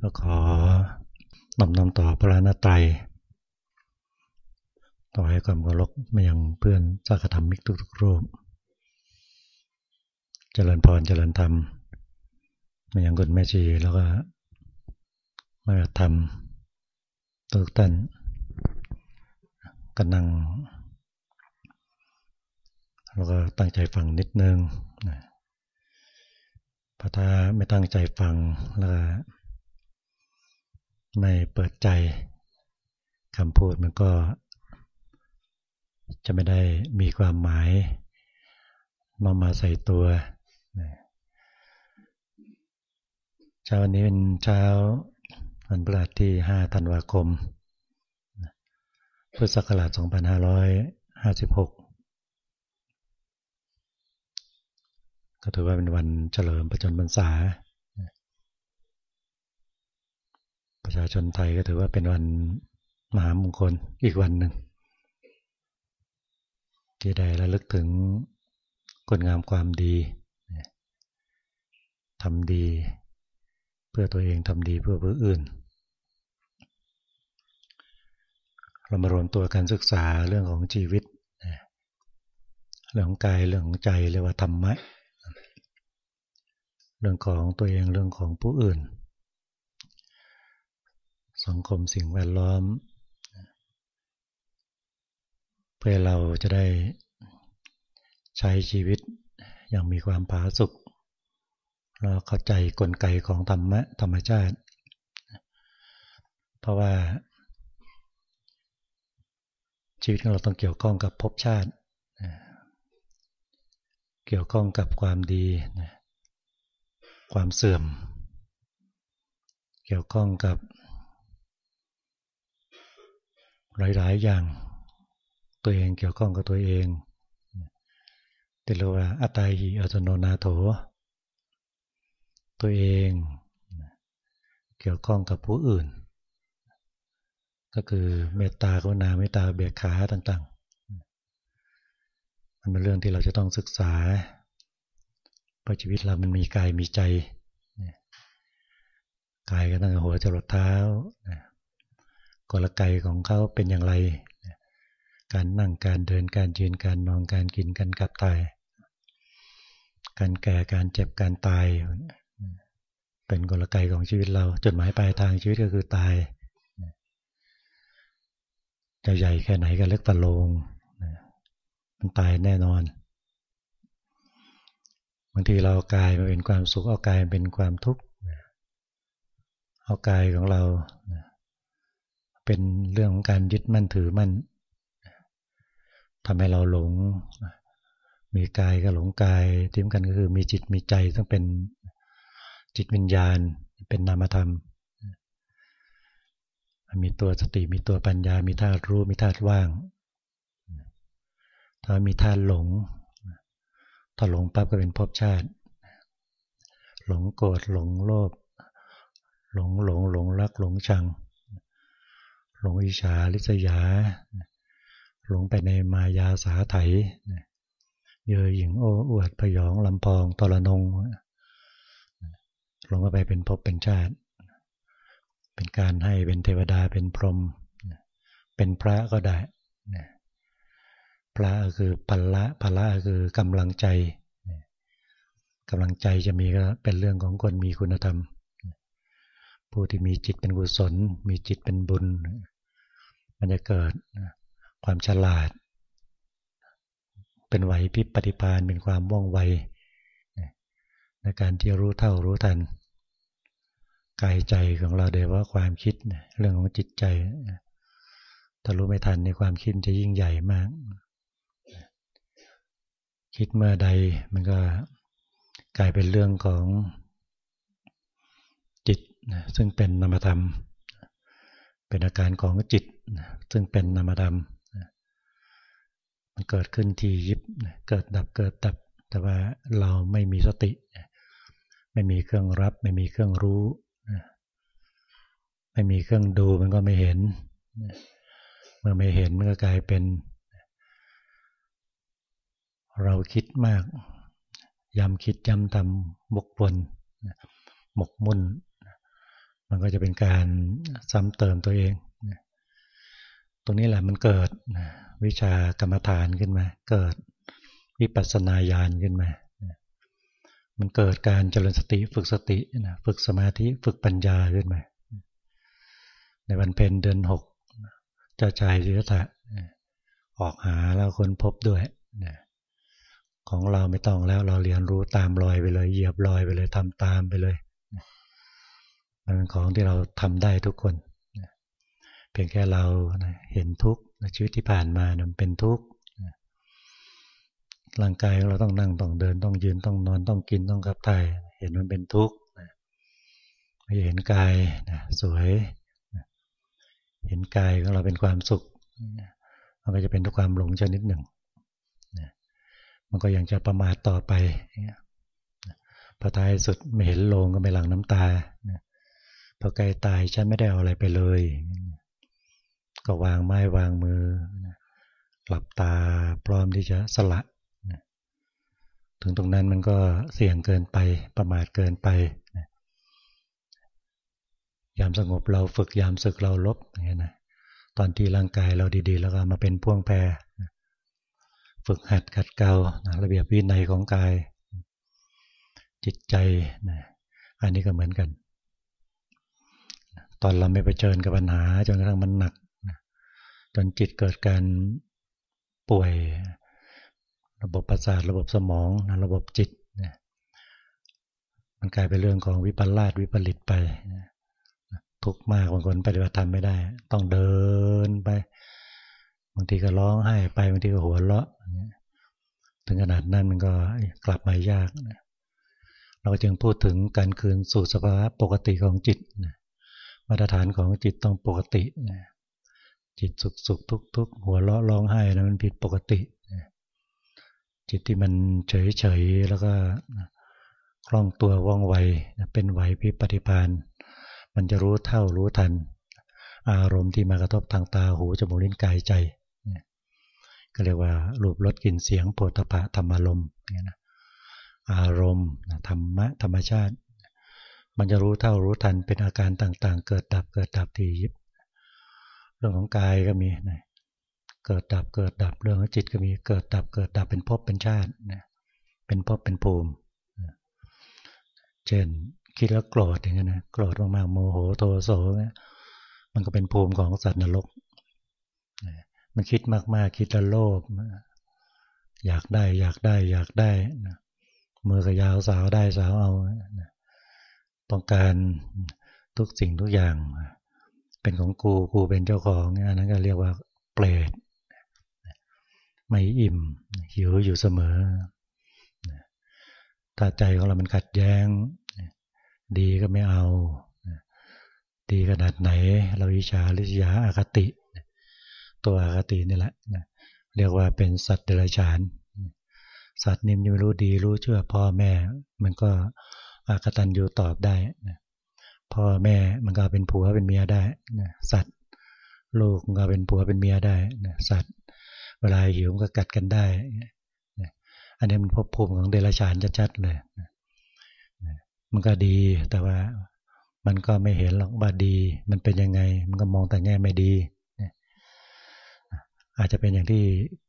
ก็ขอนำนำต่อพระนาไตรต่อให้ความเคารพมายังเพื่อนสักธรรมมิกทุกๆรูป เจริญพรเจริญธรรมมายังคุณแม่ชีแล้วก็มาธรรมทุกท่านก็นั่งแล้วก็ตั้งใจฟังนิดนึงพอถ้าไม่ตั้งใจฟังแล้ว ไม่เปิดใจคำพูดมันก็ จะไม่ได้มีความหมายมามาใส่ตัวเช้าวันนี้เป็นเช้าวันพฤหัสที่5ธันวาคม พุทธศักราช2556 ก็ถือว่าเป็นวันเฉลิมประจนพรรษา ประชาชนไทยก็ถือว่าเป็นวันมหามงคลอีกวันหนึ่งที่ได้ระลึกถึงคุณงามความดีทำดี เพื่อตัวเองทำดีเพื่อผู้อื่น เรามารวมตัวกันศึกษาเรื่องของชีวิตเรื่องของกายเรื่องของใจเรียกว่าธรรมะเรื่องของตัวเองเรื่องของผู้อื่น สังคมสิ่งแวดล้อม เพื่อเราจะได้ใช้ชีวิตอย่างมีความผาสุกเราเข้าใจกลไกของธรรมะธรรมชาติ เพราะว่าชีวิตของเราต้องเกี่ยวข้องกับภพชาติ เกี่ยวข้องกับความดี ความเสื่อม เกี่ยวข้องกับ หลายๆ อย่าง ตัวเองเกี่ยวข้องกับตัวเองติเรียกว่าอัตตาหิอัตโนนาโถ ตัวเอง เกี่ยวข้องกับผู้อื่น ก็คือเมตตากรุณาเมตตาเบียขาต่างๆ มันเป็นเรื่องที่เราจะต้องศึกษาเพราะชีวิตเรามันมีกายมีใจกายก็ตั้งแต่หัวจรดเท้า กลไกของเขาเป็นอย่างไร การนั่งการเดินการยืนการนอนการกินการกับตาย การแก่การเจ็บการตาย เป็นกลไกของชีวิตเราจุดหมายปลายทางชีวิตก็คือตายจะใหญ่แค่ไหนก็เล็กปะโลงมันตายแน่นอนบางทีเรากายมาเป็นความสุขเอากายเป็นความทุกข์เอากายของเรา เป็นเรื่องของการยึดมั่นถือมั่นทำให้เราหลง มีกายก็หลงกายทิ้มกันก็คือมีจิตมีใจต้องเป็นจิตวิญญาณ เป็นนามธรรม มีตัวสติมีตัวปัญญา มีธาตุรู้มีธาตุว่าง ถ้ามีธาตุหลง ถ้าหลงปั๊บก็เป็นภพชาติ หลงโกรธหลงโลภหลงหลงหลงรักหลงชัง หลงอิจฉาริษยา หลงไปในมายาสาไถเยอหญิงโอ้อวดพยองลำพองตรนง หลงไปเป็นภพเป็นชาติ เป็นการให้เป็นเทวดาเป็นพรหมเป็นพระก็ได้ พระก็คือพละพละคือกำลังใจกำลังใจจะมีก็เป็นเรื่องของคนมีคุณธรรม ผู้ที่มีจิตเป็นกุศล มีจิตเป็นบุญ มันจะเกิดความฉลาด เป็นไหวพิปฏิพานเป็นความว่องไวในการที่รู้เท่ารู้ทันกายใจของเราเดี๋ยวว่าความคิดเรื่องของจิตใจถ้ารู้ไม่ทันในความคิดจะยิ่งใหญ่มาก คิดเมื่อใดมันก็กลายเป็นเรื่องของจิตซึ่งเป็นนามธรรม เป็นอาการของจิต ซึ่งเป็นนามธรรมมันเกิดขึ้นที่ยิบเกิดดับเกิดดับ แต่ว่าเราไม่มีสติ ไม่มีเครื่องรับ ไม่มีเครื่องรู้ ไม่มีเครื่องดูมันก็ไม่เห็น เมื่อไม่เห็นมันก็กลายเป็น เราคิดมากย้ำคิดย้ำทำบกวนหมกมุ่น มันก็จะเป็นการซ้ำเติมตัวเอง รงนี้แหละมันเกิดวิชากรรมฐานขึ้นมา เกิดวิปัสสนาญาณขึ้นมา มันเกิดการเจริญสติฝึกสติฝึกสมาธิฝึกปัญญาขึ้นมา ในวันเพ็ญเดือนหกเจ้าชายศิรธะออกหาแล้วคนพบด้วยของเราไม่ต้องแล้วเราเรียนรู้ตามรอยไปเลย เหยียบรอยไปเลยทำตามไปเลยมันเป็นของที่เราทำได้ทุกคน เพียงแค่เราเห็นทุกข์ชีวิตที่ผ่านมามันเป็นทุกข์ร่างกายเราต้องนั่งต้องเดินต้องยืนต้องนอนต้องกินต้องกับถ่ายเห็นมันเป็นทุกข์ไม่เห็นกายสวย เห็นกายของเราเป็นความสุขมันก็จะเป็นทุกความหลงชนิดหนึ่งมันก็ยังจะประมาทต่อไปพอท้ายสุดไม่เห็นโลงก็ไม่หลังน้ำตาพอใกล้ตายฉันไม่ได้เอาอะไรไปเลย ก็วางไม้วางมือ หลับตาพร้อมที่จะสละ ถึงตรงนั้นมันก็เสี่ยงเกินไปประมาทเกินไป ยามสงบเราฝึกยามศึกเราลบอย่างนี้นะตอนที่ร่างกายเราดีๆ แล้วก็มาเป็นพ่วงแพรฝึกหัดขัดเกลาระเบียบวินัยของกาย จิตใจนะอันนี้ก็เหมือนกัน ตอนเราไม่ไปเชิญกับปัญหาจนกระทั่งมันหนัก จนจิตเกิดการป่วย ระบบประสาทระบบสมองระบบจิตมันกลายเป็นเรื่องของวิปลาสวิปริตไปทุกข์มากบางคนปฏิบัติธรรมไม่ได้ ต้องเดินไปบางทีก็ร้องไห้ไปบางทีก็หัวเราะถึงขนาดนั้นมันก็กลับมายากเราจึงพูดถึงการคืนสู่สภาวะปกติของจิตมาตรฐานของจิตต้องปกติ จิตสุขสุขทุกทุกหัวเราะร้องไห้นะมันผิดปกติ จิตที่มันเฉยเฉยแล้วก็คล่องตัวว่องไวเป็นไหวพิปฏิพานมันจะรู้เท่ารู้ทัน อารมณ์ที่มากระทบทางตาหูจมูกลิ้นกายใจก็เรียกว่ารูปรสกลิ่นเสียงโผฏฐะธรรมารมณ์อารมณ์ธรรมะธรรมชาติ มันจะรู้เท่ารู้ทันเป็นอาการต่างๆ เกิดดับเกิดดับที่ยิบ เรื่องของกายก็มีนะเกิดดับเกิดดับเรื่องของจิตก็มีเกิดดับเกิดดับเป็นภพเป็นชาตินะเป็นภพเป็นภูมิ เช่นคิดแล้วโกรธอย่างนี้ยนะโกรธมากๆโมโหโทโสมันก็เป็นภูมิของสัตว์นรกมันคิดมากๆ คิดแล้วโลภอยากได้อยากได้อยากได้มือก็ยาวสาวได้สาวเอาต้องการทุกสิ่งทุกอย่าง เป็นของกูกูเป็นเจ้าของอันนั้นก็เรียกว่าเปรตไม่อิ่ม หิวอยู่เสมอถ้าใจของเรามันขัดแย้ง ดีก็ไม่เอา ดีขนาดไหน เราอิจฉาริษยาอาคติ ตัวอคตินี่แหละเรียกว่าเป็นสัตว์เดรัจฉาน สัตว์นิ่มยังรู้ดีรู้เชื่อพ่อแม่ มันก็อากตันอยู่ตอบได้ พ่อแม่มันก็เป็นผัวเป็นเมียได้สัตว์ ลูกมันก็เป็นผัวเป็นเมียได้สัตว์ เวลาหิวก็กัดกันได้อันนี้มันพบภูมิของเดรัจฉานชัดๆเลยมันก็ดีแต่ว่ามันก็ไม่เห็นหรอกว่าดี มันเป็นยังไง มันก็มองแต่แง่ไม่ดี อาจจะเป็นอย่างที่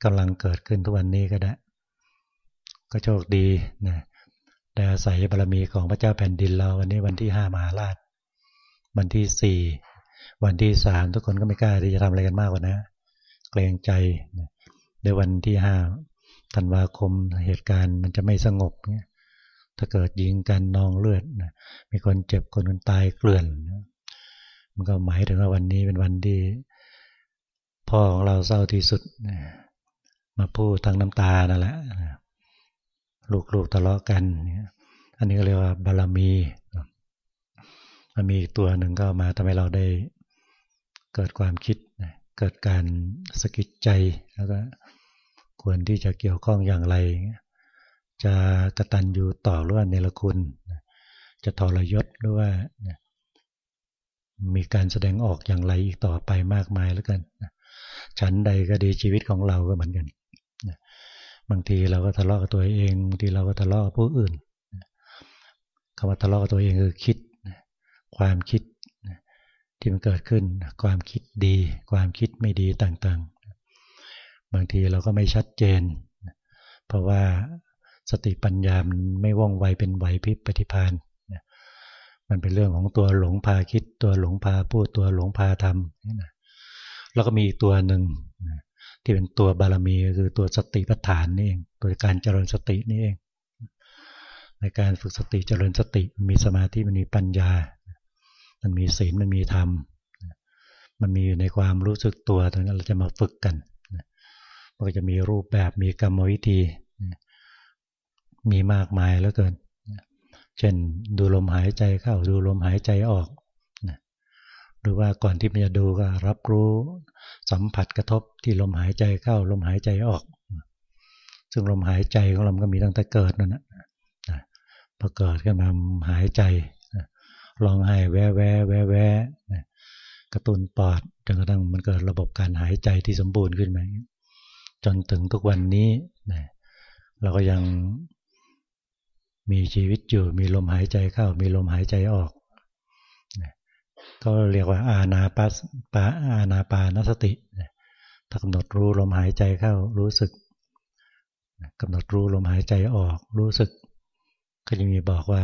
กำลังเกิดขึ้นทุกวันนี้ก็ได้ ก็โชคดีนะได้อาศัยบารมีของพระเจ้าแผ่นดินเราวันนี้วันที่ห้ามหาราช วันที่สี่วันที่สามทุกคนก็ไม่กล้าที่จะทำอะไรกันมากกว่านะเกรงใจในวันที่ห้าธันวาคมเหตุการณ์มันจะไม่สงบเนี่ยถ้าเกิดยิงกันนองเลือดมีคนเจ็บคนคนตายเกลื่อน มันก็หมายถึงว่าวันนี้เป็นวันที่พ่อของเราเศร้าที่สุดมาพูดทั้งน้ำตานั่นแหละลูกๆทะเลาะกัน อันนี้ก็เรียกว่าบารมี มันมีตัวหนึ่งก็มาทำให้เราได้เกิดความคิด เกิดการสกิดใจแล้วก็ควรที่จะเกี่ยวข้องอย่างไร จะกระตันอยู่ต่อหรือว่าเนรคุณ จะทรยศหรือว่า มีการแสดงออกอย่างไรอีกต่อไปมากมายแล้วกันฉันใดก็ดีชีวิตของเราก็เหมือนกันบางทีเราก็ทะเลาะกับตัวเองบางทีเราก็ทะเลาะกับผู้อื่นคำว่าทะเลาะกับตัวเองคือคิด ความคิดที่มันเกิดขึ้นความคิดดี ความคิดไม่ดีต่างๆ บางทีเราก็ไม่ชัดเจน เพราะว่าสติปัญญามันไม่ว่องไวเป็นไหวพริบปฏิพานมันเป็นเรื่องของตัวหลงพาคิด ตัวหลงพาพูดตัวหลงพาทำแล้วก็มีอีกตัวหนึ่งที่เป็นตัวบารมีคือตัวสติปัฏฐานนี่เองตัวการเจริญสตินี่เองในการฝึกสติเจริญสติมีสมาธิมันมีปัญญา มันมีศีลมันมีธรรม มันมีอยู่ในความรู้สึกตัวตรงนั้นเราจะมาฝึกกันมันก็จะมีรูปแบบมีกรรมวิธี มีมากมายแล้วเกิน เช่นดูลมหายใจเข้าดูลมหายใจออกหรือว่าก่อนที่มันจะดูก็รับรู้สัมผัสกระทบที่ลมหายใจเข้าลมหายใจออก ซึ่งลมหายใจของเราก็มีตั้งแต่เกิดนั่นนะพอเกิดขึ้นมาหายใจ ลองให้แวะแวะแวะแวะกระตุ้นปอดจนกระทั่งมันเกิดระบบการหายใจที่สมบูรณ์ขึ้นมาจนถึงทุกวันนี้เราก็ยังมีชีวิตอยู่ มีลมหายใจเข้า มีลมหายใจออกก็เรียกว่าอาณาปัสปาอาณาปานสติถ้ากำหนดรู้ลมหายใจเข้ารู้สึกกำหนดรู้ลมหายใจออกรู้สึก ก็จะมีบอกว่า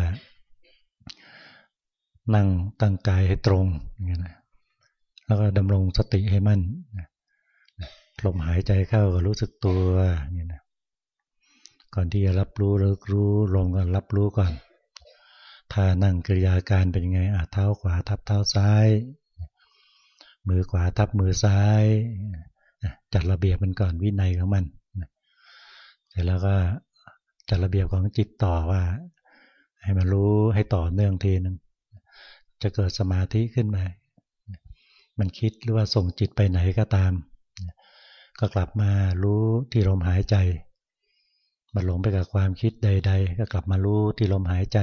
นั่งตั้งกายให้ตรงอย่างนี้นะแล้วก็ดำรงสติให้มั่นลมหายใจเข้าก็รู้สึกตัวอย่างนี้นะก่อนที่จะรับรู้เลิกรู้ลงก็รับรู้ก่อนท่านั่งกิริยาการเป็นยังไงอะเท้าขวาทับเท้าซ้าย มือขวาทับมือซ้ายจัดระเบียบมันก่อนวินัยของมันเสร็จแล้วก็จัดระเบียบของจิตต่อว่า ให้มันรู้ให้ต่อเนื่องทีหนึ่ง จะเกิดสมาธิขึ้นมา มันคิดหรือว่าส่งจิตไปไหนก็ตาม ก็กลับมารู้ที่ลมหายใจ มันหลงไปกับความคิดใด ๆ ก็กลับมารู้ที่ลมหายใจ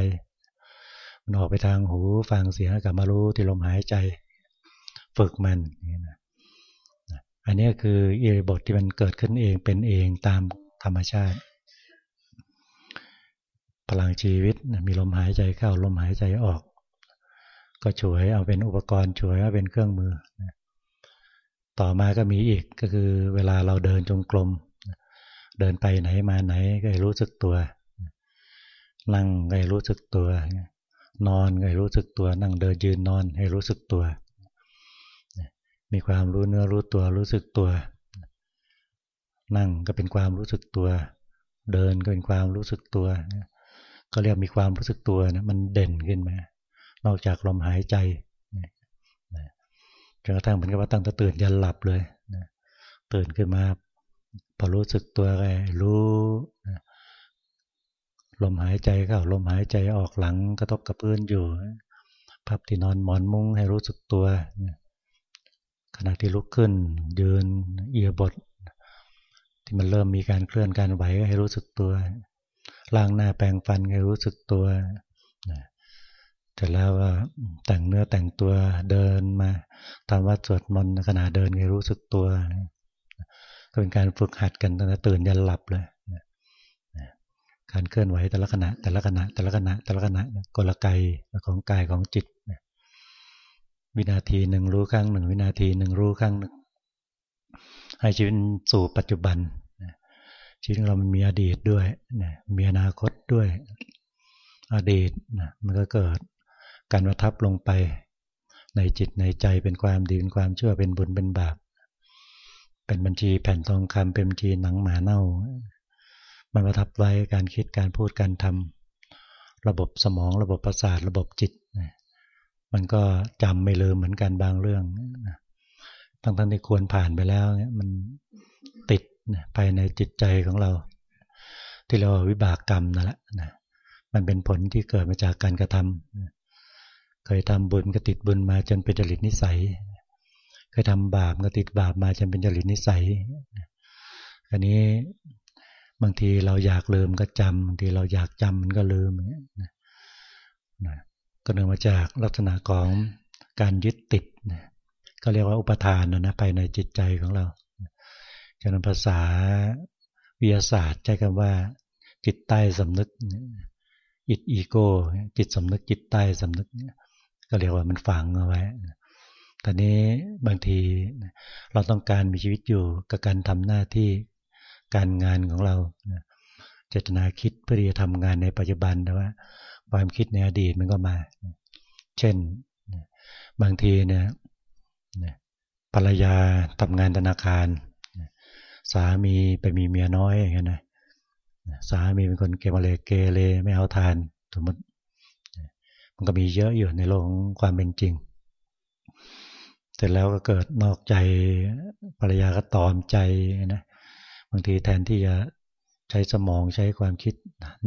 มันออกไปทางหูฟังเสียงกลับมารู้ที่ลมหายใจ ฝึกมันอันนี้คืออิริบทที่มันเกิดขึ้นเองเป็นเองตามธรรมชาติ พลังชีวิตมีลมหายใจเข้าลมหายใจออก ก็ช่วยเอาเป็นอุปกรณ์ช่วยเอาเป็นเครื่องมือ ต่อมาก็มีอีกก็คือเวลาเราเดินจงกรมเดินไปไหนมาไหนก็รู้สึกตัว นั่งก็รู้สึกตัวนอนให้รู้สึกตัว นั่งเดินยืนนอนให้รู้สึกตัว มีความรู้เนื้อรู้ตัวรู้สึกตัว นั่งก็เป็นความรู้สึกตัว เดินก็เป็นความรู้สึกตัว ก็เรียกมีความรู้สึกตัวนะมันเด่นขึ้นมา นอกจากลมหายใจจนกระทั่งเหมือนกับว่าตั้งแต่ตื่นยันหลับเลยตื่นขึ้นมาพอรู้สึกตัวไงรู้ลมหายใจเข้าลมหายใจออกหลังกระทบกับพื้นอยู่พับที่นอนหมอนมุ้งให้รู้สึกตัวขณะที่ลุกขึ้น ยืนเอียบท ที่มันเริ่มมีการเคลื่อนการไหวให้รู้สึกตัวล้างหน้าแปรงฟันให้รู้สึกตัว แต่แล้วก็แต่งเนื้อแต่งตัวเดินมาทำวัดสวดมนต์ขณะเดินให้รู้สึกตัวก็เป็นการฝึกหัดกันตั้งแต่ตื่นยันหลับเลยการเคลื่อนไหวแต่ละขณะแต่ละขณะแต่ละขณะแต่ละขณะกลไกของกายของจิตวินาทีหนึ่งรู้ครั้งหนึ่งวินาทีหนึ่งรู้ครั้งหนึ่งให้ชีวิตสู่ปัจจุบันชีวิตเรามันมีอดีตด้วยมีอนาคตด้วย อดีตมันก็เกิด การประทับลงไป ในจิตในใจเป็นความดีเป็นความเชื่อเป็นบุญเป็นบาปเป็นบัญชีแผ่นทองคำเป็นบัญชีหนังหมาเน่า มันประทับไว้การคิดการพูดการทำระบบสมองระบบประสาทระบบจิต มันก็จำไม่ลืมเหมือนกันบางเรื่องทั้งทั้งที่ควรผ่านไปแล้วมันติดภายในจิตใจของเรา ที่เราวิบากกรรมนั่นแหละมันเป็นผลที่เกิดมาจากการกระทำ เคยทำบุญก็ติดบุญมาจนเป็นจริตนิสัย เคยทำบาปก็ติดบาปมาจนเป็นจริตนิสัย อันนี้บางทีเราอยากลืมก็จำบางทีเราอยากจำมันก็ลืมนะก็เนื่องมาจากลักษณะของการยึดติดนะก็เรียกว่าอุปทานนะนะภายในจิตใจของเราจะนำภาษาวิทยาศาสตร์ใช้คำว่า จิตใต้สำนึกอิดอีโก้จิตสำนึกจิตใต้สำนึก ก็เรียกว่ามันฝังเอาไว้ ตอนนี้บางทีเราต้องการมีชีวิตอยู่กับการทำหน้าที่การงานของเราเจตนาคิดเพื่อที่จะทำงานในปัจจุบันแต่ว่า ความคิดในอดีตมันก็มา เช่นบางทีเนี่ยภรรยาทำงานธนาคาร สามีไปมีเมียน้อยอย่างเงี้ยนะสามีเป็นคนเกเรเกเรไม่เอาทานสมมติ มันก็มีเยอะอยู่ในโลกของความเป็นจริง เสร็จแล้วก็เกิดนอกใจภรรยาก็ตอมใจนะบางทีแทนที่จะใช้สมองใช้ความคิด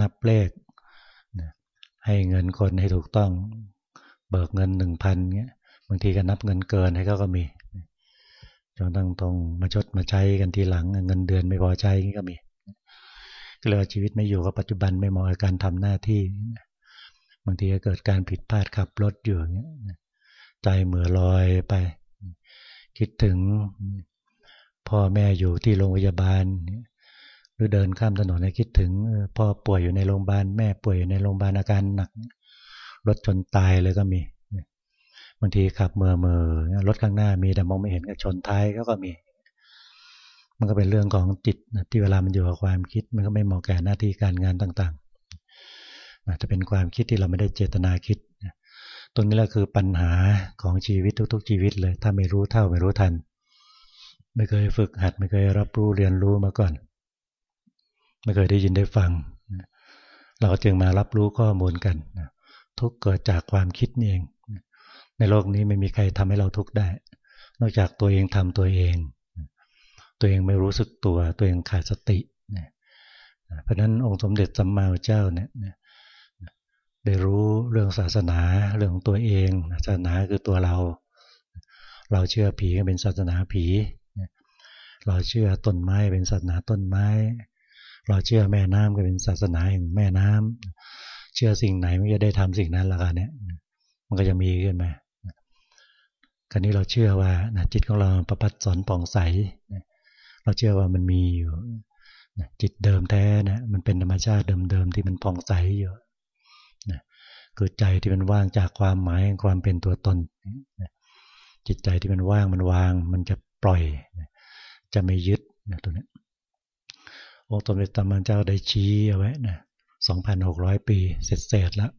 นับเลขให้เงินคนให้ถูกต้อง เบิกเงินหนึ่งพันเงี้ยบางทีก็นับเงินเกินให้เขาก็มีจนต้องตรงมาชดมาใช้กันทีหลังเงินเดือนไม่พอใช้ก็มีก็เลยชีวิตไม่อยู่กับปัจจุบันไม่เหมาะกับการทำหน้าที่ บางทีก็เกิดการผิดพลาดขับรถอยู่เงี้ยใจเหมือลอยไป คิดถึงพ่อแม่อยู่ที่โรงพยาบาล หรือเดินข้ามถนนให้คิดถึงพ่อป่วยอยู่ในโรงพยาบาลแม่ป่วยอยู่ในโรงพยาบาลอาการหนักรถชนตายเลยก็มีบางทีขับเมื่อเมื่อรถข้างหน้ามีแต่มองไม่เห็นก็ชนท้ายก็ก็มี มันก็เป็นเรื่องของจิตที่เวลามันอยู่กับความคิด มันก็ไม่เหมาะแก่หน้าที่การงานต่าง ๆจะเป็นความคิดที่เราไม่ได้เจตนาคิด ตรงนี้แหละคือปัญหาของชีวิตทุก ๆ ชีวิตเลย ถ้าไม่รู้เท่าไม่รู้ทัน ไม่เคยฝึกหัด ไม่เคยรับรู้เรียนรู้มาก่อน ไม่เคยได้ยินได้ฟัง เราจึงมารับรู้ข้อมูลกัน ทุกเกิดจากความคิดนี่เอง ในโลกนี้ไม่มีใครทำให้เราทุกข์ได้ นอกจากตัวเองทำตัวเอง ตัวเองไม่รู้สึกตัว ตัวเองขาดสติ เพราะนั้นองค์สมเด็จสัมมาเจ้าเนี่ย ได้รู้เรื่องศาสนาเรื่องของตัวเองศาสนาคือตัวเรา เราเชื่อผีก็เป็นศาสนาผี เราเชื่อต้นไม้เป็นศาสนาต้นไม้ เราเชื่อแม่น้ำก็เป็นศาสนาแห่งแม่น้ำเชื่อสิ่งไหนมันจะได้ทำสิ่งนั้นละกันเนี่ยมันก็จะมีขึ้นมาคราวนี้เราเชื่อว่าจิตของเราประพัดสอนป่องใสเราเชื่อว่ามันมีอยู่จิตเดิมแท้นะมันเป็นธรรมชาติเดิมๆที่มันป่องใสอยู่ คือใจที่มันว่างจากความหมายความเป็นตัวตน จิตใจที่มันว่างมันวาง มันจะปล่อย จะไม่ยึดนะตัวนี้องค์ตมเด็จตามันเจ้าได้ชี้เอาไว้นะ2,600 ปีเสร็จเสร็จแล้ว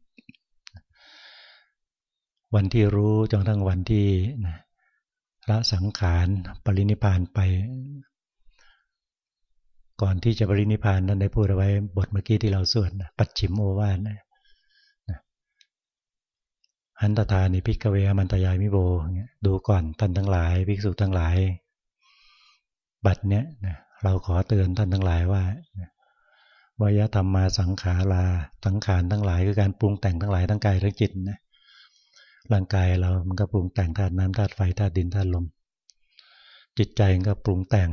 วันที่รู้จนทั้งวันที่ละสังขารปรินิพานไป ก่อนที่จะปรินิพพานนั้นได้พูดเอาไว้บทเมื่อกี้ที่เราสวดปัจฉิมโอวาทนะ หันทะทานิ ภิกขะเว อามันตะยามิโว ดูก่อนท่านทั้งหลายภิกษุทั้งหลาย บัดเนี้ยเราขอเตือนท่านทั้งหลายว่าวะยะธัมมาสังขาราสังขารทั้งหลายคือการปรุงแต่งทั้งหลายทั้งกายทั้งจิตนะร่างกายเรามันก็ปรุงแต่งธาตุน้ำธาตุไฟธาตุดินธาตุลม จิตใจก็ปรุงแต่ง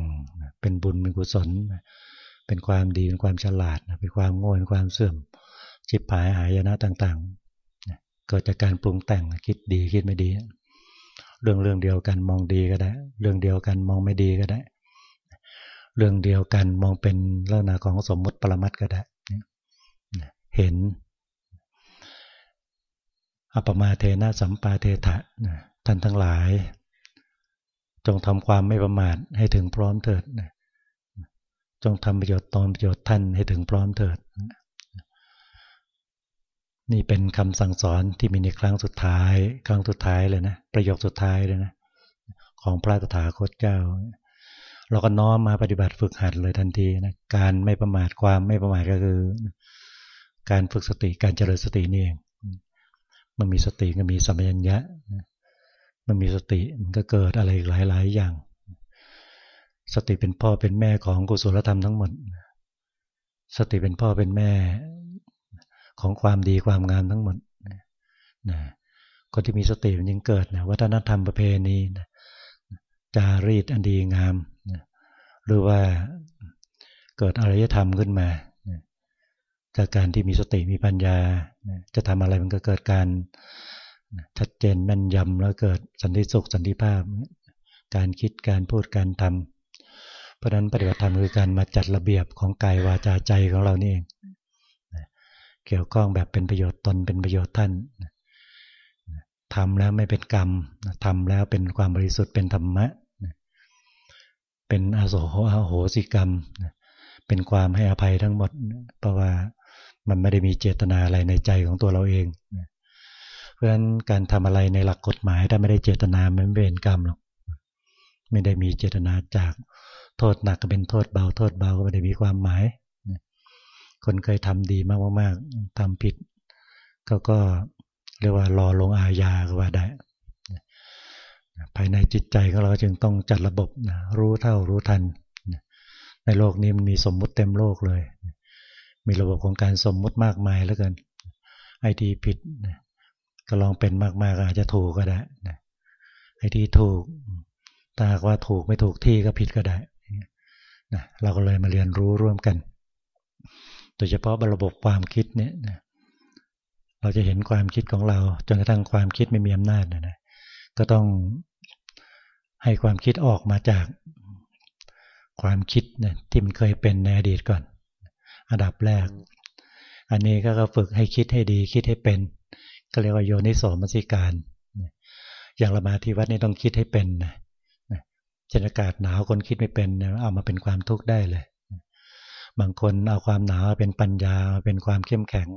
เป็นบุญเป็นกุศล เป็นความดีเป็นความฉลาดเป็นความโง่เป็นความเสื่อมจิตผายหายนะต่าง ๆ เกิดจากการปรุงแต่งคิดดีคิดไม่ดี เรื่องเรื่องเดียวกันมองดีก็ได้ เรื่องเดียวกันมองไม่ดีก็ได้ เรื่องเดียวกันมองเป็นลักษณะของสมมติปรมัตก็ได้ เห็นอปมาเทนะสัมปาเทถะท่านทั้งหลาย จงทำความไม่ประมาทให้ถึงพร้อมเถิดจงทำประโยชน์ตนประโยชน์ท่านให้ถึงพร้อมเถิด นี่เป็นคำสั่งสอนที่มีในครั้งสุดท้าย ครั้งสุดท้ายเลยนะ ประโยคสุดท้ายเลยนะ ของพระตถาคตเจ้า เราก็น้อมมาปฏิบัติฝึกหัดเลยทันทีนะ การไม่ประมาทความไม่ประมาทก็คือ การฝึกสติการเจริญสตินี่เอง มันมีสติก็มีสัมปชัญญะ มันมีสติมันก็เกิดอะไรหลาย ๆ อย่าง สติเป็นพ่อเป็นแม่ของกุศลธรรมทั้งหมด สติเป็นพ่อเป็นแม่ ของความดีความงามทั้งหมดนะคนที่มีสติมันยังเกิดนะวัฒนธรรมประเพณีนะจารีตอันดีงามนะหรือว่าเกิดอารยธรรมขึ้นมาจากการที่มีสติมีปัญญา จะทำอะไรมันก็เกิดการชัดเจนแม่นยำแล้วเกิดสันติสุขสันติภาพ การคิดการพูดการทำเพราะนั้นปฏิบัติธรรมคือการมาจัดระเบียบของกายวาจาใจของเรานี่เอง เกี่ยวข้องแบบเป็นประโยชน์ตนเป็นประโยชน์ท่านทำแล้วไม่เป็นกรรมทำแล้วเป็นความบริสุทธิ์เป็นธรรมะ เป็นอาโสโหอโหสิกรรม เป็นความให้อภัยทั้งหมด เพราะว่ามันไม่ได้มีเจตนาอะไรในใจของตัวเราเอง เพราะฉะนั้นการทำอะไรในหลักกฎหมายถ้าไม่ได้เจตนามันไม่เป็นกรรมหรอก ไม่ได้มีเจตนาจากโทษหนักก็เป็นโทษเบา โทษเบาก็ไม่ได้มีความหมาย คนเคยทำดีมากๆทำผิดก็ก็เรียกว่ารอลงอาญาก็ว่าได้ภายในจิตใจของเราจึงต้องจัดระบบนะรู้เท่ารู้ทัน ในโลกนี้มันมีสมมุติเต็มโลกเลย มีระบบของการสมมุติมากมายแล้วกันไอที่ผิดก็ลองเป็นมากๆอาจจะถูกก็ได้ไอที่ถูกถ้ากว่าถูกไม่ถูกที่ก็ผิดก็ได้เราก็เลยมาเรียนรู้ร่วมกัน โดยเฉพาะระบบความคิดเนี่ยเราจะเห็นความคิดของเราจนกระทั่งความคิดไม่มีอำนาจนะนะก็ต้องให้ความคิดออกมาจากความคิดนะที่มันเคยเป็นในอดีตก่อน อันดับแรก อันนี้ก็ฝึกให้คิดให้ดีคิดให้เป็น ก็เรียกว่าโยนิโสมนสิการ อย่างละมาที่วัดนี่ต้องคิดให้เป็นนะเช่นอากาศหนาวคนคิดไม่เป็นเอามาเป็นความทุกข์ได้เลย บางคนเอาความหนาวเป็นปัญญาเป็นความเข้มแข็ง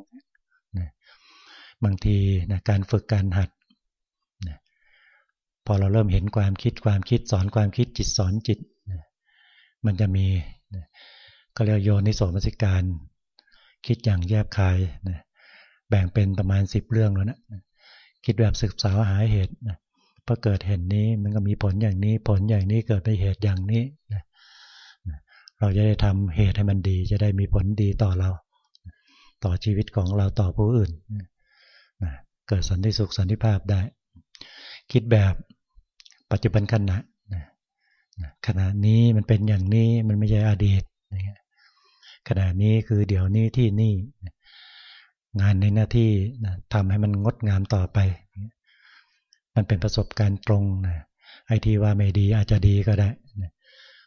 บางทีนะการฝึกการหัดพอเราเริ่มเห็นความคิดความคิดสอนความคิดจิตสอนจิตมันจะมีก็เรียกโยนิโสมสิการ คิดอย่างแยบคายแบ่งเป็นประมาณสิบเรื่องแล้วนะคิดแบบศึกษาหาเหตุพอเกิดเห็นนี้มันก็มีผลอย่างนี้ผลอย่างนี้เกิดไปเหตุอย่างนี้ เราจะได้ทำเหตุให้มันดี จะได้มีผลดีต่อเรา ต่อชีวิตของเราต่อผู้อื่นเกิดสันติสุขสันติภาพได้ คิดแบบปัจจุบันขณะขณะนี้มันเป็นอย่างนี้มันไม่ใช่อดีตขณะนี้คือเดี๋ยวนี้ที่นี่ งานในหน้าที่ทำให้มันงดงามต่อไป มันเป็นประสบการณ์ตรงนะไอทีว่าไม่ดีอาจจะดีก็ได้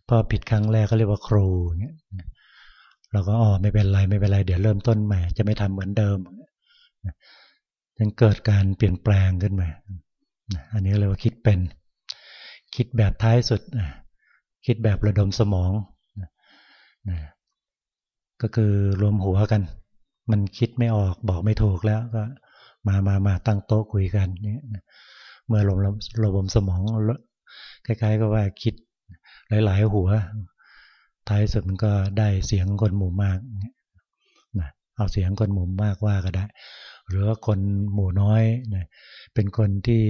พอผิดครั้งแรกก็เรียกว่าครูเงี้ยเราก็อ๋อไม่เป็นไรไม่เป็นไร เดี๋ยวเริ่มต้นใหม่ จะไม่ทำเหมือนเดิมยังเกิดการเปลี่ยนแปลงขึ้นมาอันนี้เรียกว่าคิดเป็น คิดแบบท้ายสุดคิดแบบระดมสมองก็คือรวมหัวกัน มันคิดไม่ออกบอกไม่ถูกแล้วก็ มามามาตั้งโต๊ะคุยกันนี่เมื่อรวมระบบสมองคล้ายๆ ก็ว่าคิด หลาย ๆ หัว ท้ายสุดมันก็ได้เสียงคนหมู่มากนะเอาเสียงคนหมู่มากว่าก็ได้ หรือว่าคนหมู่น้อยนะเป็นคนที่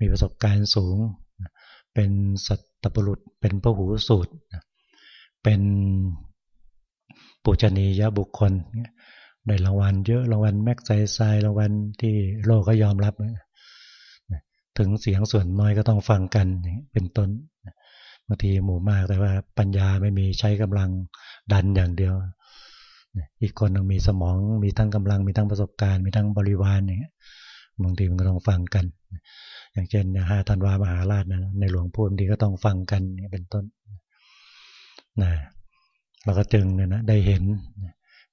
มีประสบการณ์สูง เป็นสัตบุรุษ เป็นพระหูสูตร เป็นปุจนียบุคคล ได้รางวัลเยอะ รางวัลแม็กไซไซรางวัลที่โลกก็ยอมรับ ถึงเสียงส่วนน้อยก็ต้องฟังกันเป็นต้น บางทีหมู่มากแต่ว่าปัญญาไม่มีใช้กำลังดันอย่างเดียว อีกคนนึงมีสมองมีทั้งกำลังมีทั้งประสบการณ์มีทั้งบริวารอย่างเงี้ยบางทีมันก็ต้องฟังกัน อย่างเช่นห้าธันวามหาราชนะในหลวงพูดดีก็ต้องฟังกันเป็นต้นนะเราก็จึงเนี่ยนะได้เห็น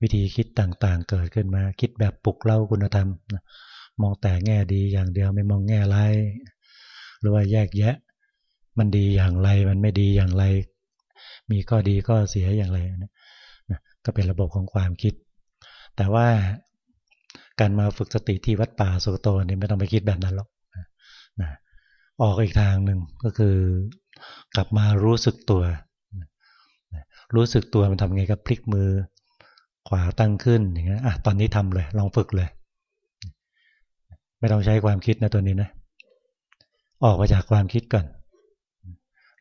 วิธีคิดต่างๆ เกิดขึ้นมา คิดแบบปลุกเล่าคุณธรรมมองแต่แง่ดีอย่างเดียวไม่มองแง่ร้ายหรือว่าแยกแยะ มันดีอย่างไร มันไม่ดีอย่างไร มีก็ดีก็เสียอย่างไรนะก็เป็นระบบของความคิด แต่ว่าการมาฝึกสติที่วัดป่าสุโตนี่ไม่ต้องไปคิดแบบนั้นหรอกนะออกอีกทางหนึ่งก็คือกลับมารู้สึกตัว รู้สึกตัวมันทำไงกับพลิกมือขวาตั้งขึ้นอย่างเงี้ยอะตอนนี้ทำเลย ลองฝึกเลย ไม่ต้องใช้ความคิดนะตัวนี้นะ ออกมาจากความคิดก่อน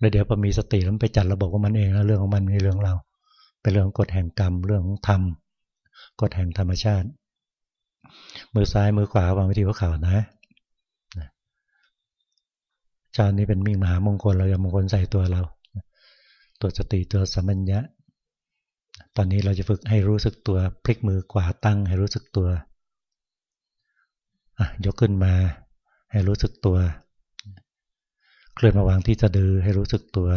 แล้วเดี๋ยวพอมีสติแล้วไปจัดระบบของมันเองแล้วเรื่องของมันในเรื่องเรา เป็นเรื่องกฎแห่งกรรมเรื่องของธรรมกฎแห่งธรรมชาติ มือซ้ายมือขวาวางไว้ที่หัวเข่านะชาตินี้เป็นมิ่งมหามงคลเราจะมงคลใส่ตัวเราตัวสติตัวสัมปัญญะ ตอนนี้เราจะฝึกให้รู้สึกตัวพลิกมือขวาตั้ง ให้รู้สึกตัวยกขึ้นมา ให้รู้สึกตัว เคลื่อนมาวางที่จะดือให้รู้สึกตัว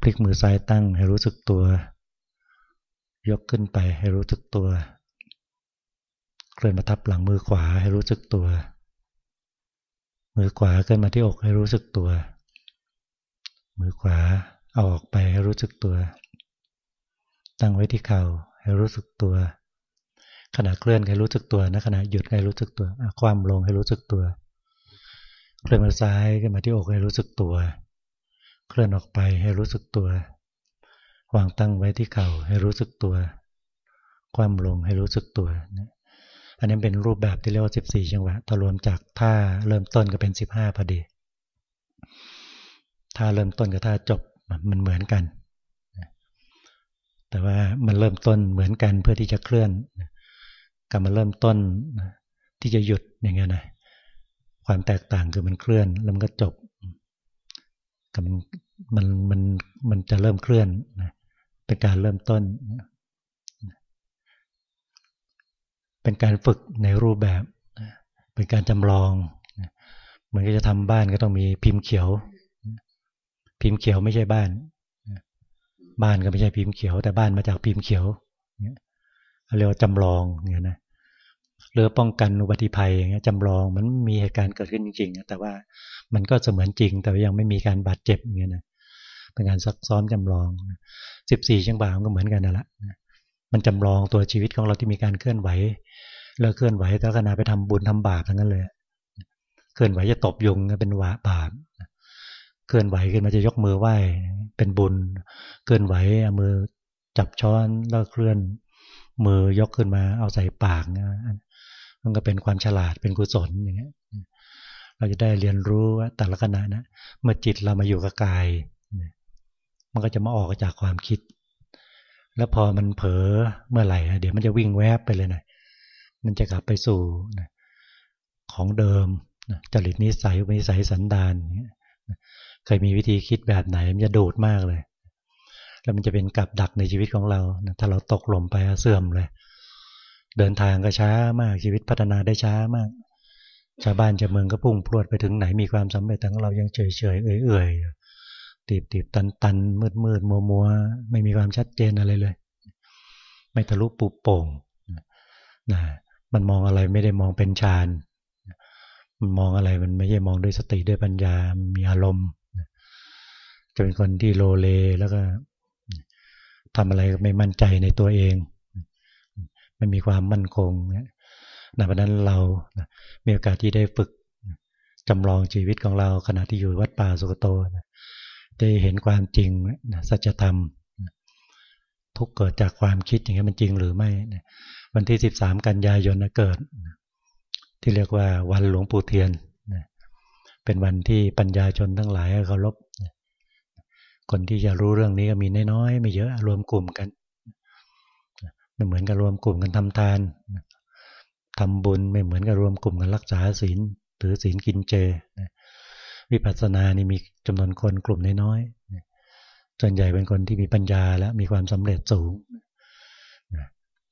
พลิกมือซ้ายตั้งให้รู้สึกตัว ยกขึ้นไปให้รู้สึกตัว เคลื่อนมาทับหลังมือขวาให้รู้สึกตัว มือขวาขึ้นมาที่อกให้รู้สึกตัว มือขวาเอาออกไปให้รู้สึกตัว ตั้งไว้ที่เข่าให้รู้สึกตัว ขณะเคลื่อนให้รู้สึกตัวนะขณะหยุดให้รู้สึกตัว ความลงให้รู้สึกตัว เคลื่อนมาซ้ายขึ้นมาที่อกให้รู้สึกตัว เคลื่อนออกไปให้รู้สึกตัว วางตั้งไว้ที่เข่าให้รู้สึกตัว ความลงให้รู้สึกตัวนะอันนี้เป็นรูปแบบที่เรียกว่า 14 จังหวะถ้ารวมจากท่าเริ่มต้นก็เป็น 15พอดี ท่าเริ่มต้นกับท่าจบมันเหมือนกัน แต่ว่ามันเริ่มต้นเหมือนกันเพื่อที่จะเคลื่อนกับมันเริ่มต้นที่จะหยุดอย่างเงี้ยนะ ความแตกต่างคือมันเคลื่อน แล้วมันก็จบกับมันมันมันมันจะเริ่มเคลื่อนเป็นการเริ่มต้น เป็นการฝึกในรูปแบบ เป็นการจำลองเหมือนก็จะทำบ้านก็ต้องมีพิมพ์เขียว พิมพ์เขียวไม่ใช่บ้าน บ้านก็ไม่ใช่พิมพ์เขียว แต่บ้านมาจากพิมพ์เขียวเรียกว่าจำลองอย่างนี้นะ เรือป้องกันอุบัติภัยอย่างเงี้ยจำลองมันมีเหตุการณ์เกิดขึ้นจริงๆแต่ว่ามันก็เสมือนจริง แต่ยังไม่มีการบาดเจ็บอย่างเงี้ยนะเป็นการซักซ้อมจำลองสิบสี่ช่างบาวก็เหมือนกันนั่นแหละมันจำลองตัวชีวิตของเราที่มีการเคลื่อนไหวแล้วเคลื่อนไหวแต่ขณะไปทำบุญทำบาปทั้งนั้นเลย เคลื่อนไหวจะตบยุงเป็นวาบาปเคลื่อนไหวขึ้นมาจะยกมือไหว้เป็นบุญ เคลื่อนไหวเอามือจับช้อนแล้วเคลื่อนมือยกขึ้นมาเอาใส่ปาก มันก็เป็นความฉลาดเป็นกุศลอย่างเงี้ยเราจะได้เรียนรู้ว่าแต่ละขณะนะเมื่อจิตเรามาอยู่กับกาย มันก็จะมาออกจากความคิด แล้วพอมันเผลอเมื่อไหร่เดี๋ยวมันจะวิ่งแวบไปเลยนะมันจะกลับไปสู่ของเดิมจริตนิสัยวิสัยสันดานเคยมีวิธีคิดแบบไหน มันจะดูดมากเลย แล้วมันจะเป็นกับดักในชีวิตของเรา ถ้าเราตกหล่มไปเสื่อมเลย เดินทางก็ช้ามากชีวิตพัฒนาได้ช้ามาก ชาวบ้านชาวเมืองก็พุ่งพรวดไปถึงไหนมีความสำเร็จแต่เรายังเฉยเฉยเอื่อยๆตีบตีบตันตันมืดมืดมัวมัวไม่มีความชัดเจนอะไรเลย ไม่ทะลุปุโป่งนะมันมองอะไรไม่ได้มองเป็นฌานมันมองอะไรมันไม่ใช่มองด้วยสติด้วยปัญญา มีอารมณ์จะเป็นคนที่โลเลแล้วก็ทำอะไรไม่มั่นใจในตัวเอง ไม่มีความมั่นคงนะเพราะนั้นเรามีโอกาสที่ได้ฝึกจำลองชีวิตของเราขณะที่อยู่วัดป่าสุกโตนะได้เห็นความจริงสัจธรรมทุกเกิดจากความคิดอย่างนี้มันจริงหรือไม่วันที่ 13 กันยายนเกิดที่เรียกว่าวันหลวงปู่เทียนเป็นวันที่ปัญญาชนทั้งหลายเคารพคนที่จะรู้เรื่องนี้ก็มีน้อยๆไม่เยอะรวมกลุ่มกัน ไม่เหมือนกับรวมกลุ่มกันทำทานทำบุญไม่เหมือนกับรวมกลุ่มกันรักษาศีลหรือศีลกินเจวิปัสสนานี่มีจำนวนคนกลุ่มน้อยๆส่วนใหญ่เป็นคนที่มีปัญญาและมีความสำเร็จสูง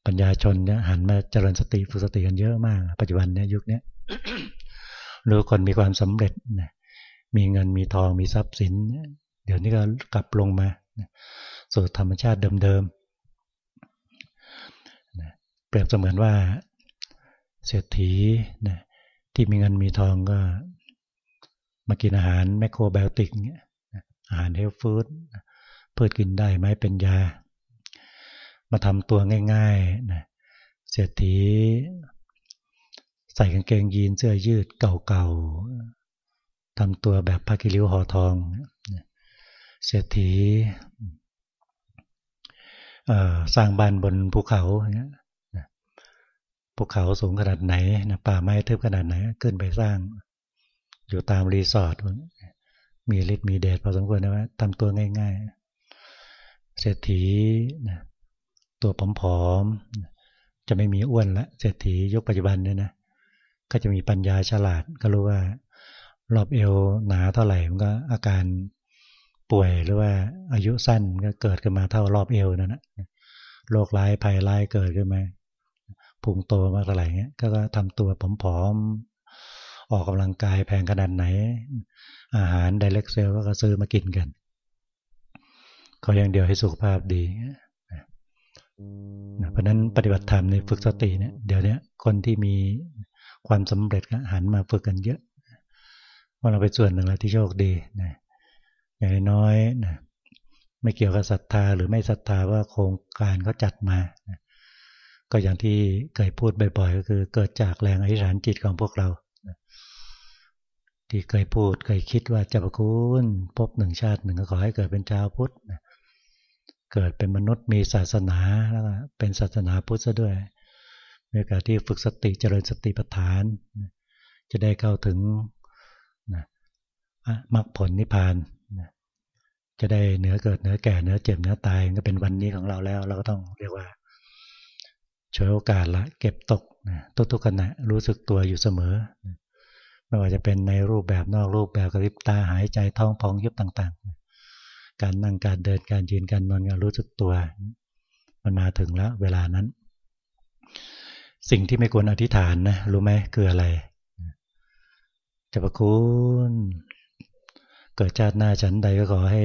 ปัญญาชนเนี่ยหันมาเจริญสติฝึกสติกันเยอะมาก ปัจจุบันเนี่ยยุคนี้รือคนมีความสำเร็จมีเงินมีทองมีทรัพย์สิน เดี๋ยวนี้ก็กลับลงมา สู่ธรรมชาติเดิมๆ เปรียบเสมือนว่าเศรษฐีที่มีเงินมีทองก็มากินอาหารแมคโครไบโอติกเนี่ยอาหารเฮลฟู้ดเพื่อกินได้ไหมเป็นยา มาทำตัวง่ายๆนะเศรษฐีใส่กางเกงยีนเสื้อยืดเก่าๆทำตัวแบบผ้ากิริ้วห่อทองเศรษฐีสร้างบ้านบนภูเขา ภูเขาสูงขนาดไหนนะป่าไม้ทึบขนาดไหนขึ้นไปสร้าง อยู่ตามรีสอร์ทมีฤทธิ์มีเดชพอสมควรนะว่าทำตัวง่าย ๆ เศรษฐีตัวผอมๆจะไม่มีอ้วนละเศรษฐียุคปัจจุบันเนี่ยนะก็จะมีปัญญาฉลาดก็รู้ว่า รอบเอวหนาเท่าไหร่มันก็อาการป่วยหรือว่าอายุสั้นก็เกิดขึ้นมาเท่ารอบเอวนั่นนะโรคร้ายภัยร้ายเกิดขึ้นมา พุงโตมาเท่าไรเงี้ยก็ทำตัวผอมๆออกกำลังกายแพงขนาดไหน อาหารไดเรกเซลก็ซื้อมากินกันเขาอย่างเดียวให้สุขภาพดีเพราะนั้นปฏิบัติธรรมในฝึกสติเนี่ยเดี๋ยวนี้คนที่มีความสำเร็จก็หันมาฝึกกันเยอะว่าเราเป็นส่วนหนึ่งแล้วที่โชคดีนะอย่างน้อยนะไม่เกี่ยวกับศรัทธาหรือไม่ศรัทธาว่าโครงการเขาจัดมานะ ก็อย่างที่เคยพูดบ่อยๆ ก็คือเกิดจากแรงอธิษฐานจิตของพวกเรา ที่เคยพูดเคยคิดว่าจะประคุณพบหนึ่งชาติหนึ่งก็ขอให้เกิดเป็นชาวพุทธเกิดเป็นมนุษย์มีศาสนาแล้วก็เป็นศาสนาพุทธซะด้วยในการที่ฝึกสติเจริญสติปัฏฐาน จะได้เข้าถึงมรรคผลนิพพานจะได้เหนือเกิดเหนือแก่เหนือเจ็บเหนือตายก็เป็นวันนี้ของเราแล้ว เราก็ต้องเรียกว่า ช่วยโอกาสละเก็บตกนะทุกๆขณะรู้สึกตัวอยู่เสมอ ไม่ว่าจะเป็นในรูปแบบนอกรูปแบบกระพริบตาหายใจท้องพองยุบต่างๆ การนั่งการเดินการยืนการนอนการรู้สึกตัวมันมาถึงแล้วเวลานั้น สิ่งที่ไม่ควรอธิษฐานนะรู้ไหมคืออะไรจะประคุณเกิดชาติหน้าฉันใดก็ขอให้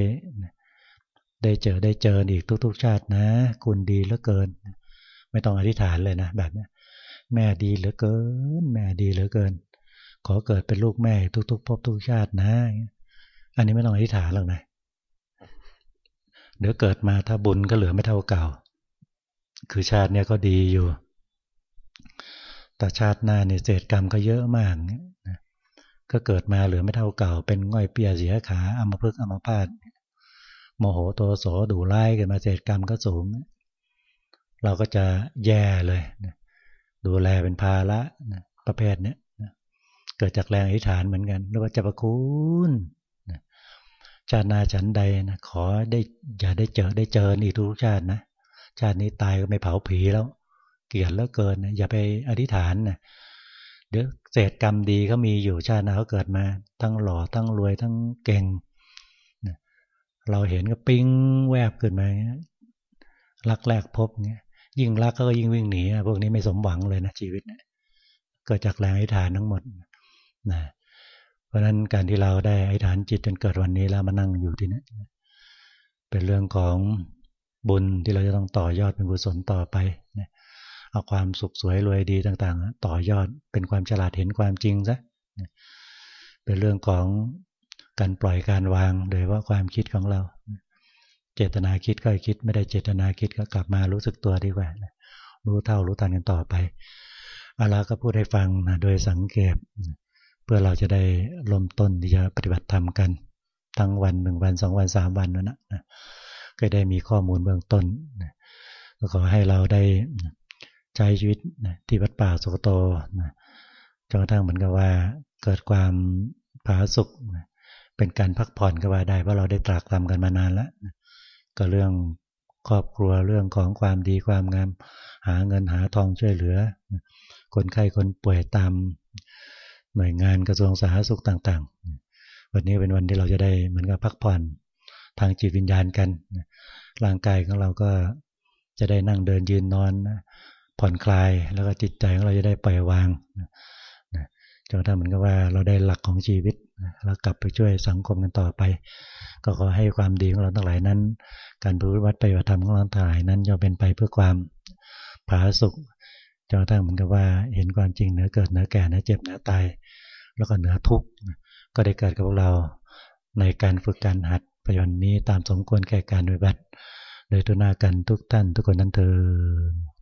ได้เจอได้เจออีกทุก ๆ ชาตินะ คุณดีเหลือเกิน ไม่ต้องอธิษฐานเลยนะแบบนี้แม่ดีเหลือเกิน แม่ดีเหลือเกิน ขอเกิดเป็นลูกแม่ทุกๆภพทุกชาตินะอันนี้ไม่ต้องอธิษฐานหรอกนะเดี๋ยวเกิดมาถ้าบุญก็เหลือไม่เท่าเก่า คือชาติเนี้ยก็ดีอยู่ แต่ชาติหน้าเนี่ยเศษกรรมก็เยอะมากนะก็เกิดมาเหลือไม่เท่าเก่า เป็นง่อยเปียเสียขาอมพึกอมพาตโมโหโตโสดูไล่กันมาเศษกรรมก็สูง เราก็จะแย่เลยดูแลเป็นภาระประเภทเนี้ยเกิดจากแรงอธิษฐานเหมือนกันหรือว่าจะประคุณชาตินาฉันใดนะขอได้อย่าได้เจอได้เจออีกทุกชาตินะชาตินี้ตายก็ไม่เผาผีแล้ว เกลียดแล้วเกินนะอย่าไปอธิษฐานนะเดี๋ยวเศษกรรมดีเขามีอยู่ชาติหน้าเขาเกิดมา ทั้งหล่อทั้งรวยทั้งเก่งเราเห็นก็ปิ้งแวบขึ้นมารักแรกพบเงี้ย ยิ่งรักก็ยิ่งวิ่งหนีพวกนี้ไม่สมหวังเลยนะชีวิตเนี่ยเกิดจากแรงอธิษฐานทั้งหมดนะเพราะฉะนั้นการที่เราได้อธิษฐานจิตจนเกิดวันนี้แล้วมานั่งอยู่ที่นี้เป็นเรื่องของบุญที่เราจะต้องต่อยอดเป็นกุศลต่อไปนะเอาความสุขสวยรวยดีต่างๆ ต่อยอดเป็นความฉลาดเห็นความจริงซะเป็นเรื่องของการปล่อยการวางโดยว่าความคิดของเรา เจตนาคิดก็คิด ไม่ได้เจตนาคิดก็กลับมารู้สึกตัวดีกว่ารู้เท่ารู้ทันกันต่อไปอาลาก็พูดให้ฟังนะโดยสังเกต เพื่อเราจะได้ลมต้นที่จะปฏิบัติธรรมกัน ทั้งวันหนึ่งวันสองวันสามวันนั่นนะก็ได้มีข้อมูลเบื้องต้นก็ขอให้เราได้ใช้ชีวิตที่วัดป่าสุกโตจนกระทั่งเหมือนกับว่าเกิดความผาสุกเป็นการพักผ่อนก็ว่าได้เพราะเราได้ตรากตรำกันมานานแล้ว ก็เรื่องครอบครัวเรื่องของความดีความงาม หาเงินหาทองช่วยเหลือ คนไข้คนป่วยตามหน่วยงานกระทรวงสาธารณสุขต่าง ๆ วันนี้เป็นวันที่เราจะได้เหมือนกับพักผ่อนทางจิตวิญญาณกันร่างกายของเราก็จะได้นั่งเดินยืนนอนผ่อนคลายแล้วก็จิตใจของเราจะได้ปล่อยวาง จนถ้าเหมือนกับว่าเราได้หลักของชีวิตแล้วกลับไปช่วยสังคมกันต่อไป ก็ขอให้ความดีของเราทั้งหลายนั้น การปฏิบัติปฏิบัติธรรมของเราทั้งหลายนั้นจะเป็นไปเพื่อความผาสุกจนกระทั่งเหมือนกับว่าเห็นความจริงเหนือเกิดเหนือแก่เหนือเจ็บเหนือตายแล้วก็เหนือทุกข์ก็ได้เกิดกับพวกเราในการฝึกการหัดปัจจุบันนี้ตามสมควรแก่การปฏิบัติโดยตัวหน้ากันทุกท่านทุกคนนั้นเถิด